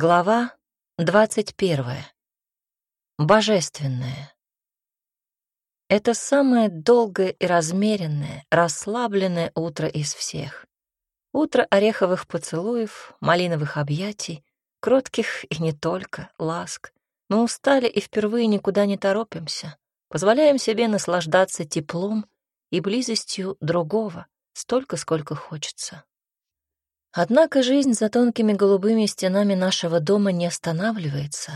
Глава двадцать первая. Божественное. Это самое долгое и размеренное, расслабленное утро из всех. Утро ореховых поцелуев, малиновых объятий, кротких и не только, ласк. Мы устали и впервые никуда не торопимся. Позволяем себе наслаждаться теплом и близостью другого, столько, сколько хочется. Однако жизнь за тонкими голубыми стенами нашего дома не останавливается.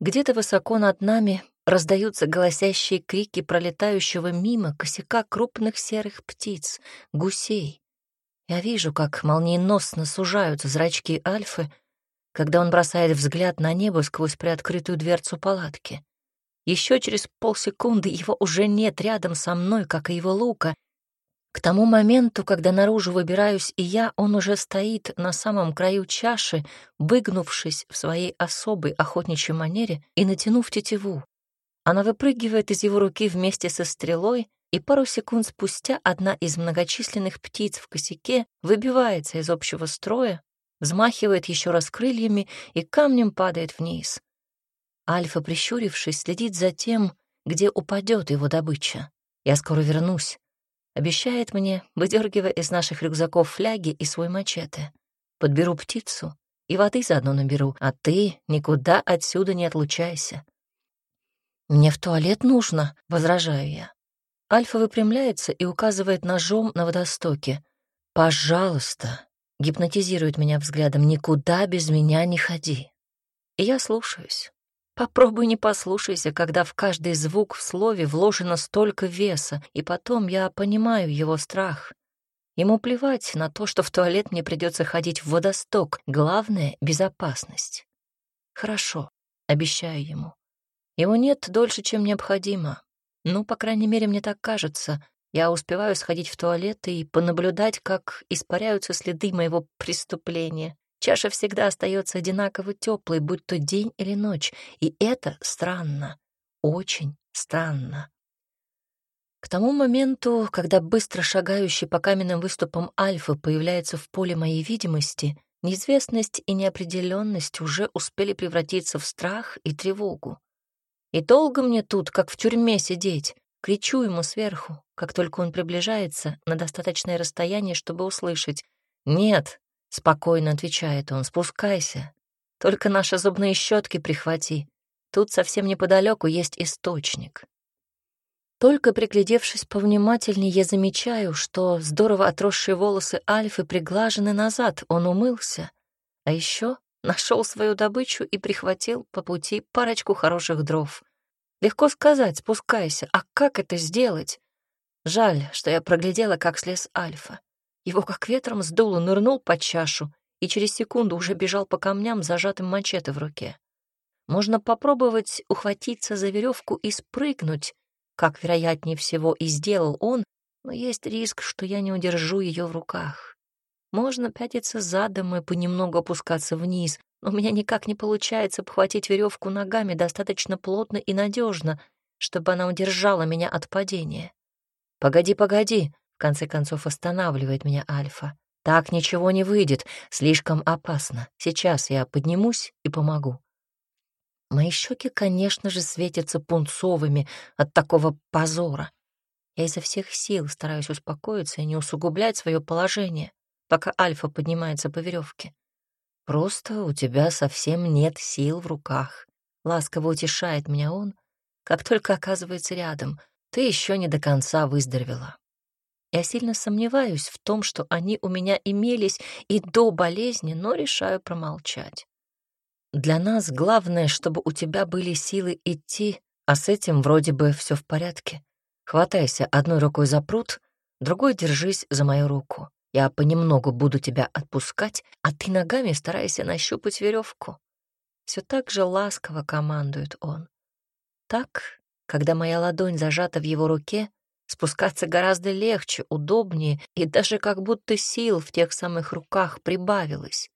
Где-то высоко над нами раздаются голосящие крики пролетающего мимо косяка крупных серых птиц, гусей. Я вижу, как молниеносно сужаются зрачки Альфы, когда он бросает взгляд на небо сквозь приоткрытую дверцу палатки. Еще через полсекунды его уже нет рядом со мной, как и его лука, к тому моменту, когда наружу выбираюсь и я, он уже стоит на самом краю чаши, выгнувшись в своей особой охотничьей манере и натянув тетиву. Она выпрыгивает из его руки вместе со стрелой, и пару секунд спустя одна из многочисленных птиц в косяке выбивается из общего строя, взмахивает еще раз крыльями и камнем падает вниз. Альфа, прищурившись, следит за тем, где упадет его добыча. «Я скоро вернусь», Обещает мне, выдергивая из наших рюкзаков фляги и свой мачете. Подберу птицу и воды заодно наберу, а ты никуда отсюда не отлучайся. «Мне в туалет нужно», — возражаю я. Альфа выпрямляется и указывает ножом на водостоке. «Пожалуйста», — гипнотизирует меня взглядом, «никуда без меня не ходи». И я слушаюсь. Попробуй не послушайся, когда в каждый звук в слове вложено столько веса, и потом я понимаю его страх. Ему плевать на то, что в туалет мне придется ходить в водосток. Главное — безопасность. Хорошо, обещаю ему. Его нет дольше, чем необходимо. Ну, по крайней мере, мне так кажется. Я успеваю сходить в туалет и понаблюдать, как испаряются следы моего преступления. Чаша всегда остается одинаково теплой, будь то день или ночь, и это странно, очень странно. К тому моменту, когда быстро шагающий по каменным выступам Альфа появляется в поле моей видимости, неизвестность и неопределенность уже успели превратиться в страх и тревогу. И долго мне тут, как в тюрьме, сидеть, кричу ему сверху, как только он приближается на достаточное расстояние, чтобы услышать «Нет, — спокойно отвечает он, — спускайся. Только наши зубные щетки прихвати. Тут совсем неподалеку есть источник. Только приглядевшись повнимательнее, я замечаю, что здорово отросшие волосы Альфы приглажены назад, он умылся. А еще нашел свою добычу и прихватил по пути парочку хороших дров. Легко сказать, спускайся, а как это сделать? Жаль, что я проглядела, как слез Альфа. Его как ветром сдуло, нырнул под чашу и через секунду уже бежал по камням, зажатым мачете в руке. Можно попробовать ухватиться за веревку и спрыгнуть, как, вероятнее всего, и сделал он, но есть риск, что я не удержу ее в руках. Можно пятиться задом и понемногу опускаться вниз, но у меня никак не получается обхватить веревку ногами достаточно плотно и надежно, чтобы она удержала меня от падения. «Погоди, погоди!» В конце концов останавливает меня Альфа. Так ничего не выйдет, слишком опасно. Сейчас я поднимусь и помогу. Мои щеки, конечно же, светятся пунцовыми от такого позора. Я изо всех сил стараюсь успокоиться и не усугублять свое положение, пока Альфа поднимается по веревке. Просто у тебя совсем нет сил в руках. Ласково утешает меня он, как только оказывается рядом. Ты еще не до конца выздоровела. Я сильно сомневаюсь в том, что они у меня имелись и до болезни, но решаю промолчать. Для нас главное, чтобы у тебя были силы идти, а с этим вроде бы все в порядке. Хватайся одной рукой за пруд, другой держись за мою руку. Я понемногу буду тебя отпускать, а ты ногами старайся нащупать веревку. Все так же ласково командует он. Так, когда моя ладонь зажата в его руке, Спускаться гораздо легче, удобнее, и даже как будто сил в тех самых руках прибавилось.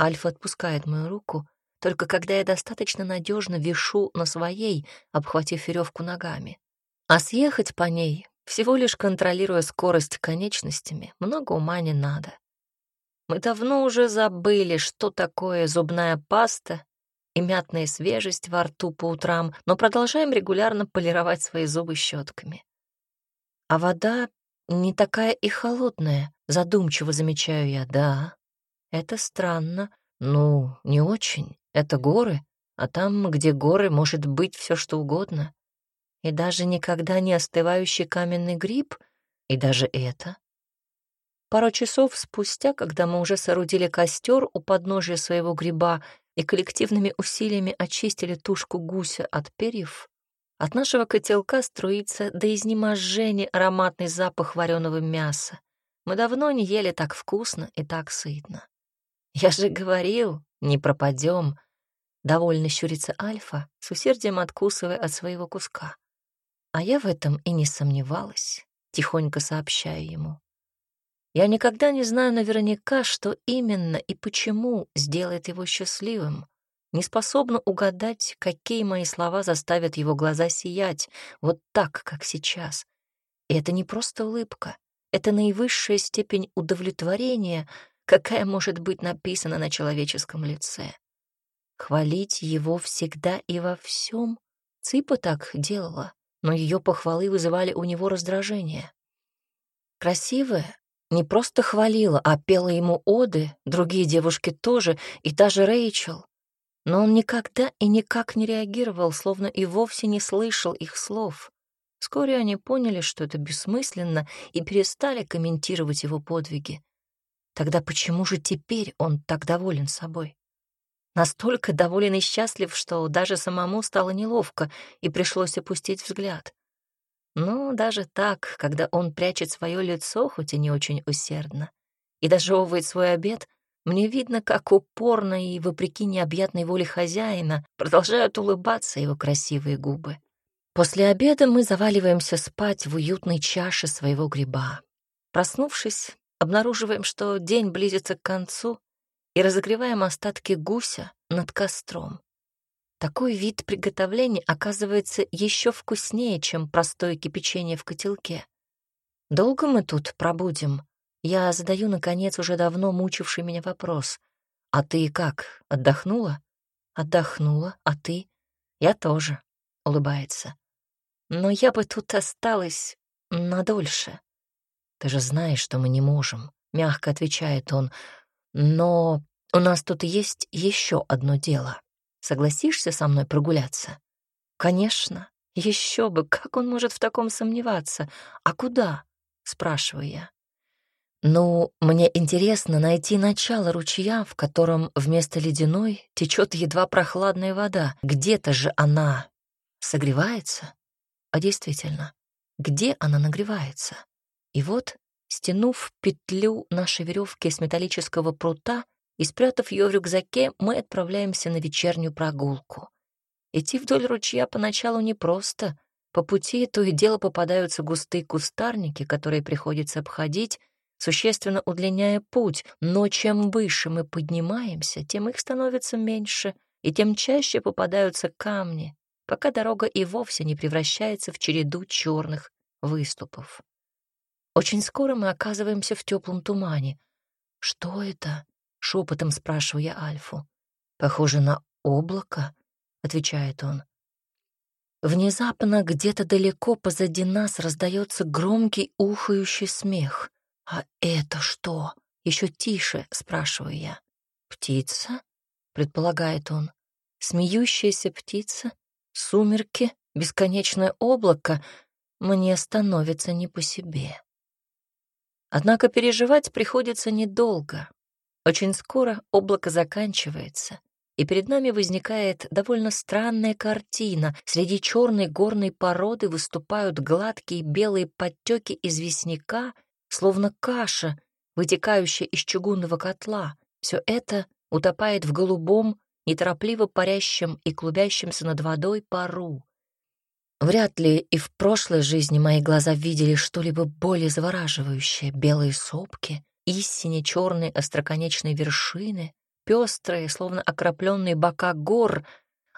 Альфа отпускает мою руку, только когда я достаточно надежно вешу на своей, обхватив веревку ногами. А съехать по ней, всего лишь контролируя скорость конечностями, много ума не надо. Мы давно уже забыли, что такое зубная паста и мятная свежесть во рту по утрам, но продолжаем регулярно полировать свои зубы щетками. А вода не такая и холодная, задумчиво замечаю я, да. Это странно. Ну, не очень. Это горы, а там, где горы, может быть все что угодно. И даже никогда не остывающий каменный гриб, и даже это. Пару часов спустя, когда мы уже соорудили костер у подножия своего гриба и коллективными усилиями очистили тушку гуся от перьев, от нашего котелка струится до изнеможения ароматный запах вареного мяса. Мы давно не ели так вкусно и так сытно. Я же говорил, не пропадем. Довольно щурится Альфа, с усердием откусывая от своего куска. А я в этом и не сомневалась, тихонько сообщаю ему. Я никогда не знаю наверняка, что именно и почему сделает его счастливым. Не способна угадать, какие мои слова заставят его глаза сиять, вот так, как сейчас. И это не просто улыбка, это наивысшая степень удовлетворения, какая может быть написана на человеческом лице. Хвалить его всегда и во всем. Цыпа так делала, но ее похвалы вызывали у него раздражение. Красивая, не просто хвалила, а пела ему оды, другие девушки тоже, и даже Рэйчел. Но он никогда и никак не реагировал, словно и вовсе не слышал их слов. Вскоре они поняли, что это бессмысленно, и перестали комментировать его подвиги. Тогда почему же теперь он так доволен собой? Настолько доволен и счастлив, что даже самому стало неловко, и пришлось опустить взгляд. Но даже так, когда он прячет свое лицо, хоть и не очень усердно, и дожевывает свой обед, мне видно, как упорно и, вопреки необъятной воле хозяина, продолжают улыбаться его красивые губы. После обеда мы заваливаемся спать в уютной чаше своего гриба. Проснувшись, обнаруживаем, что день близится к концу, и разогреваем остатки гуся над костром. Такой вид приготовления оказывается еще вкуснее, чем простое кипячение в котелке. Долго мы тут пробудем? Я задаю, наконец, уже давно мучивший меня вопрос. «А ты как, отдохнула?» «Отдохнула, а ты?» «Я тоже», — улыбается. «Но я бы тут осталась надольше». «Ты же знаешь, что мы не можем», — мягко отвечает он. «Но у нас тут есть еще одно дело». Согласишься со мной прогуляться? Конечно, еще бы, как он может в таком сомневаться? А куда? Спрашиваю я. Ну, мне интересно найти начало ручья, в котором вместо ледяной течет едва прохладная вода. Где-то же она согревается? А действительно, где она нагревается? И вот, стянув петлю нашей веревки с металлического прута, и, спрятав ее в рюкзаке, мы отправляемся на вечернюю прогулку. Идти вдоль ручья поначалу непросто. По пути то и дело попадаются густые кустарники, которые приходится обходить, существенно удлиняя путь, но чем выше мы поднимаемся, тем их становится меньше, и тем чаще попадаются камни, пока дорога и вовсе не превращается в череду черных выступов. Очень скоро мы оказываемся в теплом тумане. Что это? Шепотом спрашиваю я Альфу. «Похоже на облако», — отвечает он. Внезапно где-то далеко позади нас раздается громкий ухающий смех. «А это что?» — еще тише, спрашиваю я. «Птица?» — предполагает он. «Смеющаяся птица? Сумерки? Бесконечное облако?» Мне становится не по себе. Однако переживать приходится недолго. Очень скоро облако заканчивается, и перед нами возникает довольно странная картина. Среди черной горной породы выступают гладкие белые подтеки известняка, словно каша, вытекающая из чугунного котла. Все это утопает в голубом, неторопливо парящем и клубящемся над водой пару. Вряд ли и в прошлой жизни мои глаза видели что-либо более завораживающее. Белые сопки, истине черные остроконечные вершины, пестрые, словно окропленные бока гор,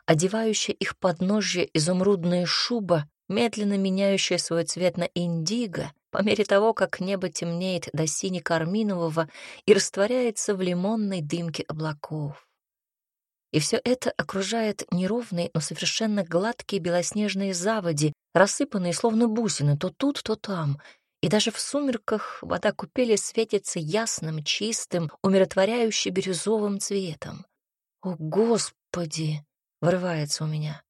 одевающая их подножье изумрудная шуба медленно меняющая свой цвет на индиго по мере того, как небо темнеет до сине-карминового и растворяется в лимонной дымке облаков. И все это окружает неровные, но совершенно гладкие белоснежные заводи, рассыпанные словно бусины то тут, то там, и даже в сумерках вода купели светится ясным, чистым, умиротворяюще бирюзовым цветом. «О, Господи!» — вырывается у меня.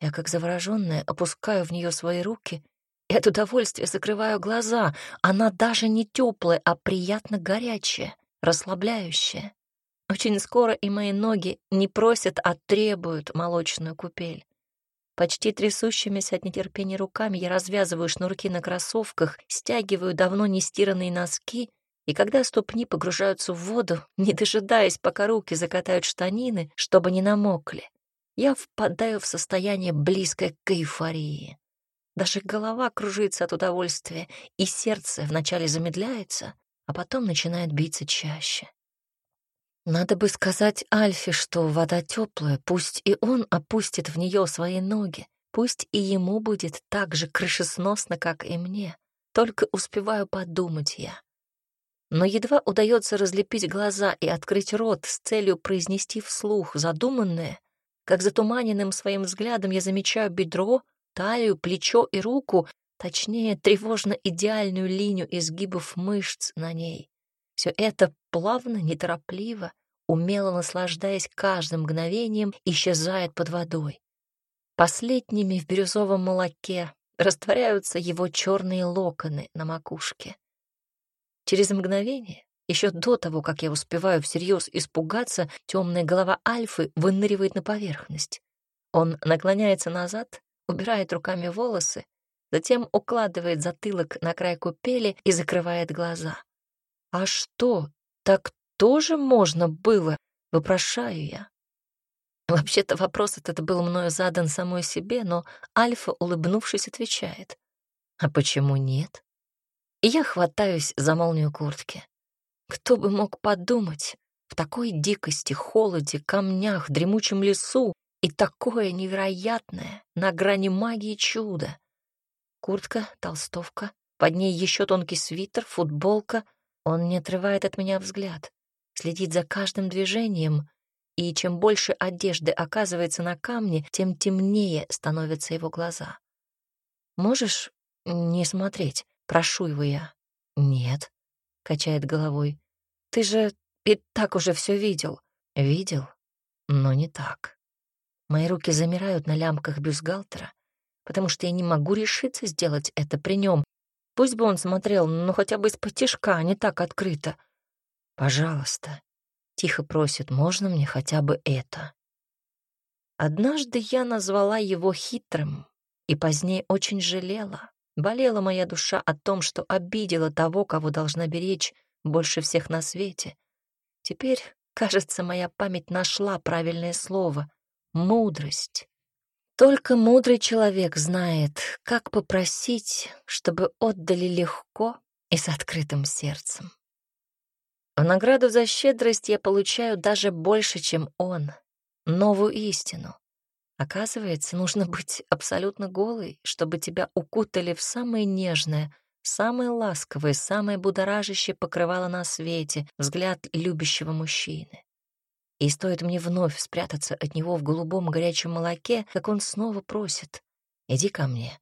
Я, как завороженная, опускаю в нее свои руки и от удовольствия закрываю глаза. Она даже не теплая, а приятно горячая, расслабляющая. Очень скоро и мои ноги не просят, а требуют молочную купель. Почти трясущимися от нетерпения руками я развязываю шнурки на кроссовках, стягиваю давно не стиранные носки, и когда ступни погружаются в воду, не дожидаясь, пока руки закатают штанины, чтобы не намокли, я впадаю в состояние близкое к эйфории. Даже голова кружится от удовольствия, и сердце вначале замедляется, а потом начинает биться чаще. Надо бы сказать Альфе, что вода теплая, пусть и он опустит в нее свои ноги, пусть и ему будет так же крышесносно, как и мне. Только успеваю подумать я. Но едва удается разлепить глаза и открыть рот с целью произнести вслух задуманное, как затуманенным своим взглядом я замечаю бедро, талию, плечо и руку, точнее, тревожно идеальную линию изгибов мышц на ней. Все это плавно, неторопливо, умело наслаждаясь каждым мгновением, исчезает под водой. Последними в бирюзовом молоке растворяются его черные локоны на макушке. Через мгновение еще до того, как я успеваю всерьез испугаться, темная голова Альфы выныривает на поверхность. Он наклоняется назад, убирает руками волосы, затем укладывает затылок на край купели и закрывает глаза. «А что, так тоже можно было?» — вопрошаю я. Вообще-то вопрос этот был мною задан самой себе, но Альфа, улыбнувшись, отвечает. «А почему нет?» И я хватаюсь за молнию куртки. Кто бы мог подумать, в такой дикости, холоде, камнях, дремучем лесу и такое невероятное, на грани магии чуда. Куртка, толстовка, под ней еще тонкий свитер, футболка. Он не отрывает от меня взгляд, следит за каждым движением, и чем больше одежды оказывается на камне, тем темнее становятся его глаза. «Можешь не смотреть?» — прошу его я. «Нет», качает головой. Ты же и так уже все видел. Видел, но не так. Мои руки замирают на лямках бюстгальтера, потому что я не могу решиться сделать это при нем. Пусть бы он смотрел, но хотя бы из-под тишка, а не так открыто. Пожалуйста, тихо просит, можно мне хотя бы это? Однажды я назвала его хитрым и позднее очень жалела. Болела моя душа о том, что обидела того, кого должна беречь больше всех на свете. Теперь, кажется, моя память нашла правильное слово — мудрость. Только мудрый человек знает, как попросить, чтобы отдали легко и с открытым сердцем. В награду за щедрость я получаю даже больше, чем он, новую истину. Оказывается, нужно быть абсолютно голой, чтобы тебя укутали в самое нежное, самое ласковое, самое будоражащее покрывало на свете взгляд любящего мужчины. И стоит мне вновь спрятаться от него в голубом горячем молоке, как он снова просит «Иди ко мне».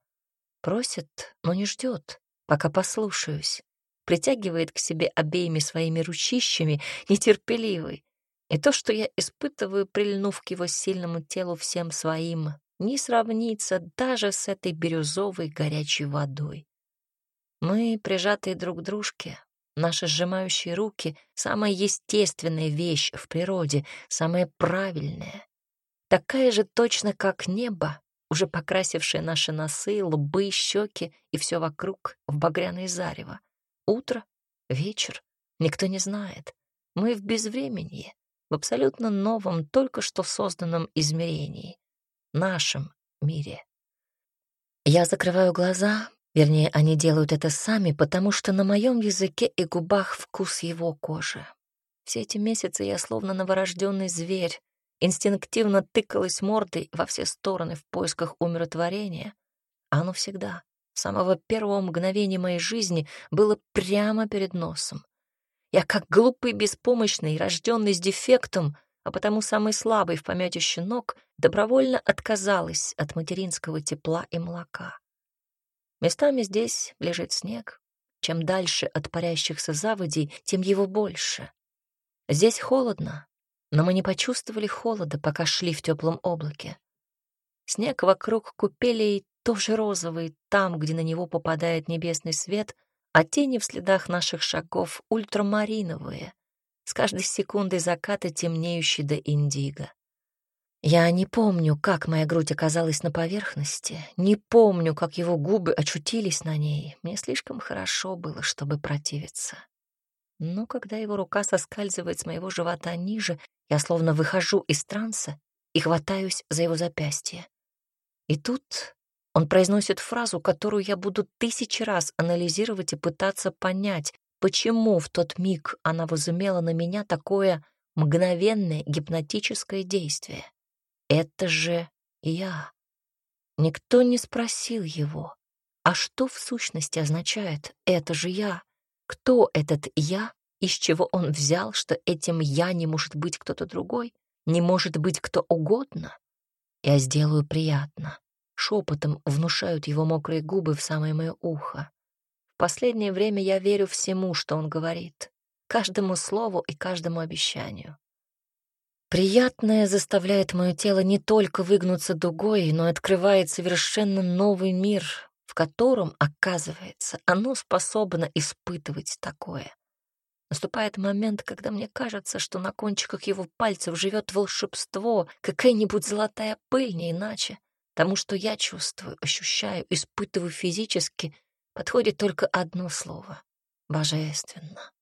Просит, но не ждет, пока послушаюсь. Притягивает к себе обеими своими ручищами, нетерпеливый, и то, что я испытываю, прильнув к его сильному телу всем своим, не сравнится даже с этой бирюзовой горячей водой. Мы, прижатые друг к дружке, наши сжимающие руки — самая естественная вещь в природе, самая правильная. Такая же точно, как небо, уже покрасившее наши носы, лбы, щеки и все вокруг в багряное зарево. Утро, вечер, никто не знает. Мы в безвременье, в абсолютно новом, только что созданном измерении, нашем мире. Я закрываю глаза, вернее, они делают это сами, потому что на моем языке и губах вкус его кожи. Все эти месяцы я словно новорожденный зверь, инстинктивно тыкалась мордой во все стороны в поисках умиротворения, А оно всегда, с самого первого мгновения моей жизни, было прямо перед носом. Я как глупый, беспомощный, рожденный с дефектом, а потому самый слабый в помете щенок, добровольно отказалась от материнского тепла и молока. Местами здесь лежит снег. Чем дальше от парящихся заводей, тем его больше. Здесь холодно, но мы не почувствовали холода, пока шли в теплом облаке. Снег вокруг купелей тоже розовый, там, где на него попадает небесный свет, а тени в следах наших шагов ультрамариновые, с каждой секундой заката темнеющий до индиго. Я не помню, как моя грудь оказалась на поверхности, не помню, как его губы очутились на ней. Мне слишком хорошо было, чтобы противиться. Но когда его рука соскальзывает с моего живота ниже, я словно выхожу из транса и хватаюсь за его запястье. И тут он произносит фразу, которую я буду тысячи раз анализировать и пытаться понять, почему в тот миг она возымела на меня такое мгновенное гипнотическое действие. Это же я. Никто не спросил его, а что в сущности означает «это же я»? Кто этот «я» из чего он взял, что этим «я» не может быть кто-то другой, не может быть кто угодно? Я сделаю приятно. Шепотом внушают его мокрые губы в самое мое ухо. В последнее время я верю всему, что он говорит, каждому слову и каждому обещанию. Приятное заставляет мое тело не только выгнуться дугой, но открывает совершенно новый мир, в котором, оказывается, оно способно испытывать такое. Наступает момент, когда мне кажется, что на кончиках его пальцев живет волшебство, какая-нибудь золотая пыль, не иначе. Тому, что я чувствую, ощущаю, испытываю физически, подходит только одно слово — божественно.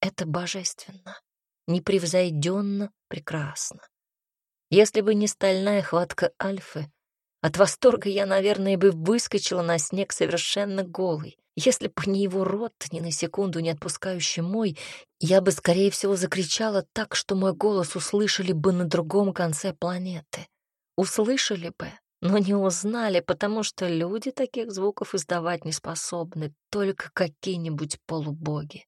Это божественно непревзойденно прекрасно. Если бы не стальная хватка Альфы, от восторга я, наверное, бы выскочила на снег совершенно голой. Если бы не его рот, ни на секунду не отпускающий мой, я бы, скорее всего, закричала так, что мой голос услышали бы на другом конце планеты. Услышали бы, но не узнали, потому что люди таких звуков издавать не способны, только какие-нибудь полубоги.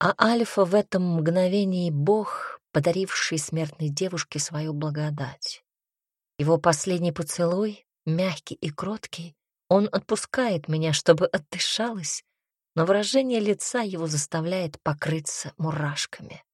А Альфа в этом мгновении бог, подаривший смертной девушке свою благодать. Его последний поцелуй, мягкий и кроткий, он отпускает меня, чтобы отдышалась, но выражение лица его заставляет покрыться мурашками.